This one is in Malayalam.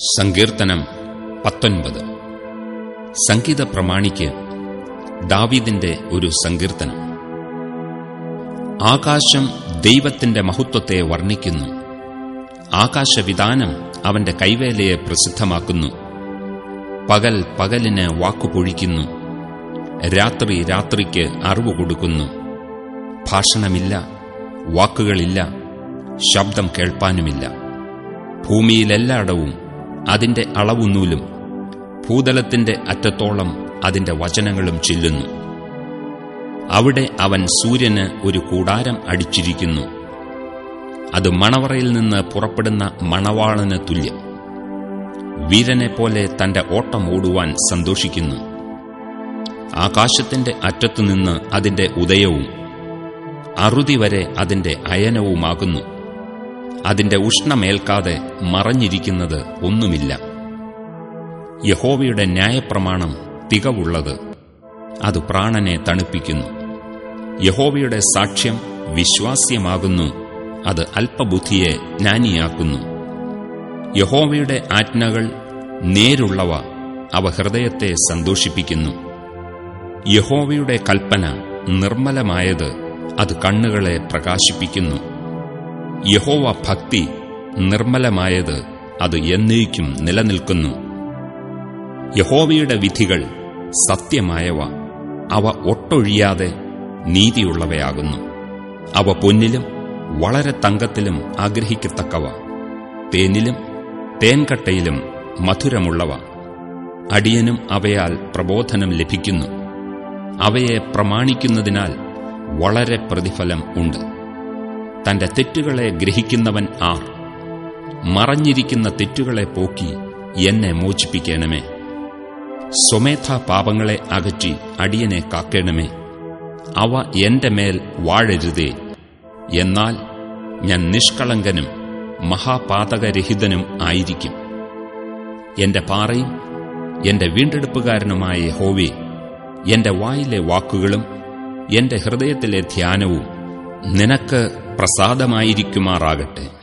സങ്കീർത്തനം പത്തൊൻപത്. സംഗീത പ്രമാണിക്ക് ദാവീദിന്റെ ഒരു സങ്കീർത്തനം. ആകാശം ദൈവത്തിന്റെ മഹത്വത്തെ വർണിക്കുന്നു. ആകാശവിധാനം അവന്റെ കൈവേലയെ പ്രസിദ്ധമാക്കുന്നു. പകൽ പകലിന് വാക്കുപൊഴിക്കുന്നു. രാത്രി രാത്രിക്ക് അറിവ് കൊടുക്കുന്നു. ഭാഷണമില്ല വാക്കുകളില്ല ശബ്ദം കേൾപ്പാനുമില്ല. ഭൂമിയിലെല്ലായിടവും അതിന്റെ അളവുനൂലും ഭൂതലത്തിന്റെ അറ്റത്തോളം അതിന്റെ വചനങ്ങളും ചെല്ലുന്നു. അവിടെ അവൻ സൂര്യന് ഒരു കൂടാരം അടിച്ചിരിക്കുന്നു. അത് മണവറയിൽ നിന്ന് പുറപ്പെടുന്ന മണവാളന് തുല്യം. വീരനെ പോലെ തന്റെ ഓട്ടം ഓടുവാൻ സന്തോഷിക്കുന്നു. ആകാശത്തിന്റെ അറ്റത്തുനിന്ന് അതിന്റെ ഉദയവും അറുതി വരെ അതിന്റെ അയനവുമാകുന്നു. അതിന്റെ ഉഷ്ണമേൽക്കാതെ മറഞ്ഞിരിക്കുന്നത് ഒന്നുമില്ല. യഹോവയുടെ ന്യായപ്രമാണം തികവുള്ളത് അത് പ്രാണനെ തണുപ്പിക്കുന്നു. യഹോവയുടെ സാക്ഷ്യം വിശ്വാസ്യമാകുന്നു അത് അല്പബുദ്ധിയെ ജ്ഞാനിയാക്കുന്നു. യഹോവയുടെ ആജ്ഞകൾ നേരുള്ളവ അവ ഹൃദയത്തെ സന്തോഷിപ്പിക്കുന്നു. യഹോവയുടെ കൽപ്പന നിർമ്മലമായത് അത് കണ്ണുകളെ പ്രകാശിപ്പിക്കുന്നു. യഹോവ ഭക്തി നിർമ്മലമായത് അത് എന്നേക്കും നിലനിൽക്കുന്നു. യഹോവയുടെ വിധികൾ സത്യമായവ അവ ഒട്ടൊഴിയാതെ നീതിയുള്ളവയാകുന്നു. അവ പൊന്നിലും വളരെ തങ്കത്തിലും ആഗ്രഹിക്കത്തക്കവ. തേനിലും തേൻകട്ടയിലും മധുരമുള്ളവ. അടിയനും അവയാൽ പ്രബോധനം ലഭിക്കുന്നു. അവയെ പ്രമാണിക്കുന്നതിനാൽ വളരെ പ്രതിഫലം ഉണ്ട്. തന്റെ തെറ്റുകളെ ഗ്രഹിക്കുന്നവൻ ആർ. മറഞ്ഞിരിക്കുന്ന തെറ്റുകളെ പോക്കി എന്നെ മോചിപ്പിക്കണമേ. സ്വമേധാ പാപങ്ങളെ അകറ്റി അടിയനെ കാക്കണമേ. അവ എന്റെ മേൽ വാഴരുതേ. എന്നാൽ ഞാൻ നിഷ്കളങ്കനും മഹാപാതകരഹിതനും ആയിരിക്കും. എന്റെ പാറയും എന്റെ വീണ്ടെടുപ്പുകാരനുമായ ഹോവേ എന്റെ വായിലെ വാക്കുകളും എന്റെ ഹൃദയത്തിലെ ധ്യാനവും നിനക്ക് പ്രസാദമായിരിക്കുമാറാകട്ടെ.